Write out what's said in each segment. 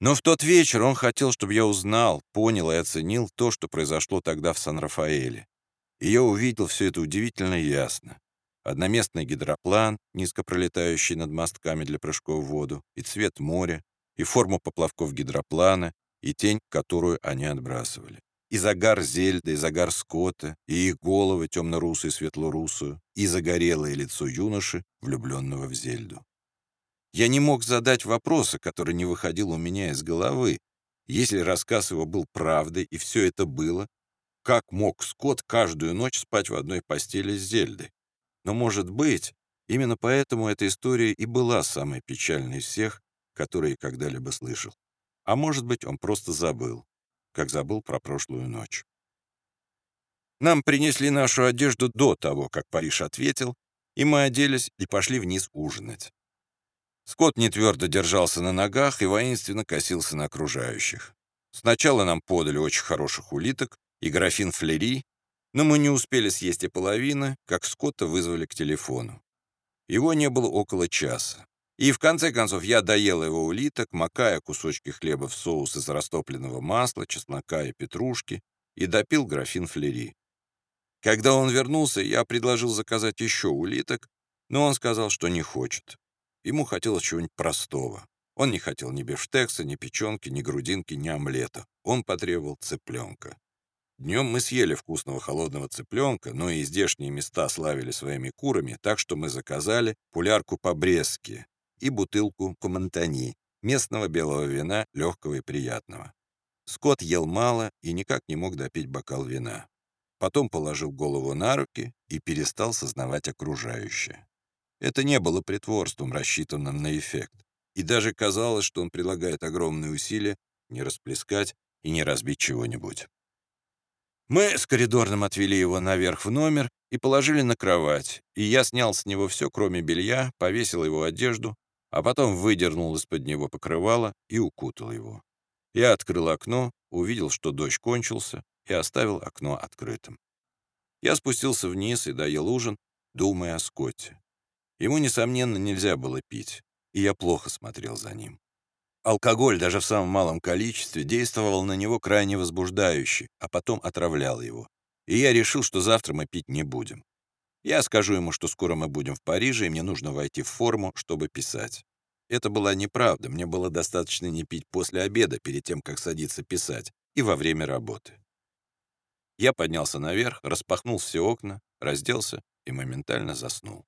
Но в тот вечер он хотел, чтобы я узнал, понял и оценил то, что произошло тогда в Сан-Рафаэле. И я увидел все это удивительно ясно. Одноместный гидроплан, низко пролетающий над мостками для прыжков в воду, и цвет моря, и форму поплавков гидроплана, и тень, которую они отбрасывали. И загар Зельда, и загар Скотта, и их головы темно-русую и светло-русую, и загорелое лицо юноши, влюбленного в Зельду. Я не мог задать вопроса, который не выходил у меня из головы. Если рассказ его был правдой, и все это было, как мог Скотт каждую ночь спать в одной постели с Зельдой? Но, может быть, именно поэтому эта история и была самой печальной из всех, которые когда-либо слышал. А может быть, он просто забыл, как забыл про прошлую ночь. Нам принесли нашу одежду до того, как Париж ответил, и мы оделись и пошли вниз ужинать. Скотт не твердо держался на ногах и воинственно косился на окружающих. Сначала нам подали очень хороших улиток и графин флери, но мы не успели съесть и половины, как Скотта вызвали к телефону. Его не было около часа. И в конце концов я доел его улиток, макая кусочки хлеба в соус из растопленного масла, чеснока и петрушки, и допил графин флери. Когда он вернулся, я предложил заказать еще улиток, но он сказал, что не хочет. Ему хотелось чего-нибудь простого. Он не хотел ни бифштекса, ни печенки, ни грудинки, ни омлета. Он потребовал цыпленка. Днем мы съели вкусного холодного цыпленка, но и здешние места славили своими курами, так что мы заказали пулярку по-брестски, и бутылку кумантани, местного белого вина, легкого и приятного. Скотт ел мало и никак не мог допить бокал вина. Потом положил голову на руки и перестал сознавать окружающее. Это не было притворством, рассчитанным на эффект. И даже казалось, что он прилагает огромные усилия не расплескать и не разбить чего-нибудь. Мы с коридорным отвели его наверх в номер и положили на кровать, и я снял с него все, кроме белья, повесил его одежду, а потом выдернул из-под него покрывало и укутал его. Я открыл окно, увидел, что дождь кончился, и оставил окно открытым. Я спустился вниз и доел ужин, думая о Скотте. Ему, несомненно, нельзя было пить, и я плохо смотрел за ним. Алкоголь даже в самом малом количестве действовал на него крайне возбуждающе, а потом отравлял его. И я решил, что завтра мы пить не будем. Я скажу ему, что скоро мы будем в Париже, и мне нужно войти в форму, чтобы писать. Это была неправда, мне было достаточно не пить после обеда, перед тем, как садиться писать, и во время работы. Я поднялся наверх, распахнул все окна, разделся и моментально заснул.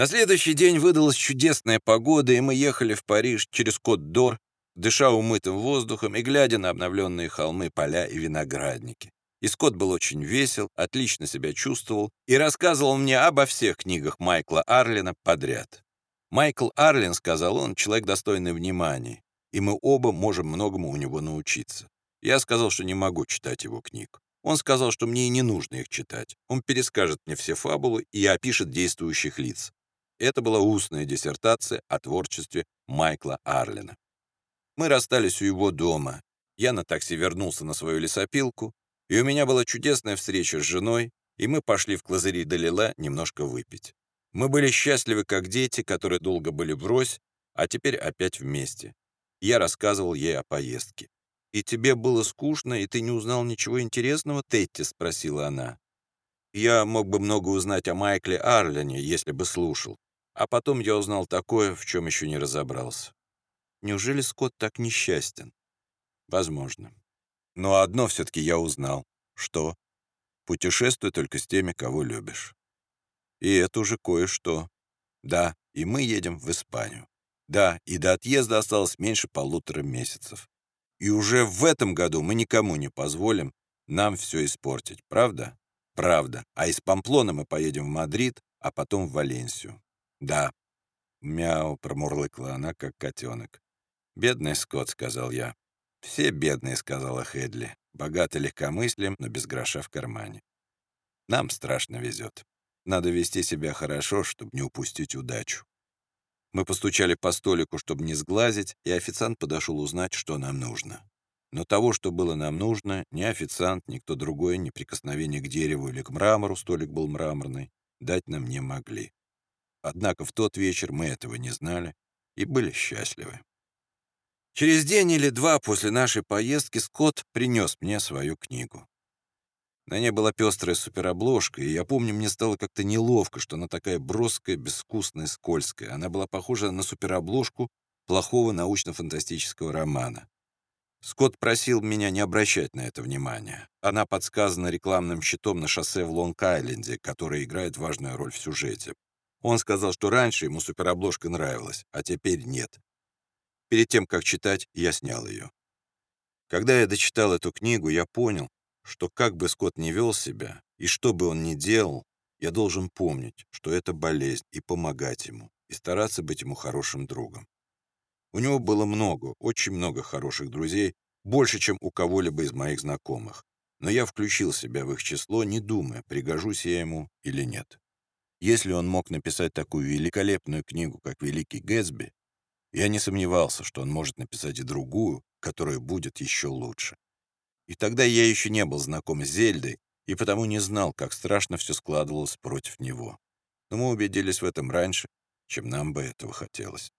На следующий день выдалась чудесная погода, и мы ехали в Париж через Кот-Дор, дыша умытым воздухом и глядя на обновленные холмы, поля и виноградники. И Скотт был очень весел, отлично себя чувствовал и рассказывал мне обо всех книгах Майкла Арлина подряд. Майкл Арлин, сказал он, человек достойный внимания, и мы оба можем многому у него научиться. Я сказал, что не могу читать его книг. Он сказал, что мне и не нужно их читать. Он перескажет мне все фабулы и опишет действующих лиц. Это была устная диссертация о творчестве Майкла Арлина. Мы расстались у его дома. Я на такси вернулся на свою лесопилку, и у меня была чудесная встреча с женой, и мы пошли в Клазари Далила немножко выпить. Мы были счастливы, как дети, которые долго были врозь, а теперь опять вместе. Я рассказывал ей о поездке. «И тебе было скучно, и ты не узнал ничего интересного, Тетти?» — спросила она. Я мог бы много узнать о Майкле Арлине, если бы слушал. А потом я узнал такое, в чем еще не разобрался. Неужели Скотт так несчастен? Возможно. Но одно все-таки я узнал. Что? Путешествуй только с теми, кого любишь. И это уже кое-что. Да, и мы едем в Испанию. Да, и до отъезда осталось меньше полутора месяцев. И уже в этом году мы никому не позволим нам все испортить, правда? Правда. А из Памплона мы поедем в Мадрид, а потом в Валенсию. Да. Мяу, промурлыкала она, как котенок. Бедный Скотт, сказал я. «Все бедные», — сказала Хедли. «Богаты легкомыслием, но без гроша в кармане. Нам страшно везет. Надо вести себя хорошо, чтобы не упустить удачу». Мы постучали по столику, чтобы не сглазить, и официант подошел узнать, что нам нужно. Но того, что было нам нужно, ни официант, ни кто другой, ни прикосновение к дереву или к мрамору, столик был мраморный, дать нам не могли. Однако в тот вечер мы этого не знали и были счастливы. Через день или два после нашей поездки Скотт принес мне свою книгу. На ней была пестрая суперобложка, и я помню, мне стало как-то неловко, что она такая броская, безвкусная, скользкая. Она была похожа на суперобложку плохого научно-фантастического романа. Скотт просил меня не обращать на это внимания. Она подсказана рекламным щитом на шоссе в Лонг-Айленде, который играет важную роль в сюжете. Он сказал, что раньше ему суперобложка нравилась, а теперь нет. Перед тем, как читать, я снял ее. Когда я дочитал эту книгу, я понял, что как бы Скотт не вел себя, и что бы он ни делал, я должен помнить, что это болезнь, и помогать ему, и стараться быть ему хорошим другом. У него было много, очень много хороших друзей, больше, чем у кого-либо из моих знакомых. Но я включил себя в их число, не думая, пригожусь я ему или нет. Если он мог написать такую великолепную книгу, как «Великий Гэтсби», я не сомневался, что он может написать и другую, которая будет еще лучше. И тогда я еще не был знаком с Зельдой, и потому не знал, как страшно все складывалось против него. Но мы убедились в этом раньше, чем нам бы этого хотелось.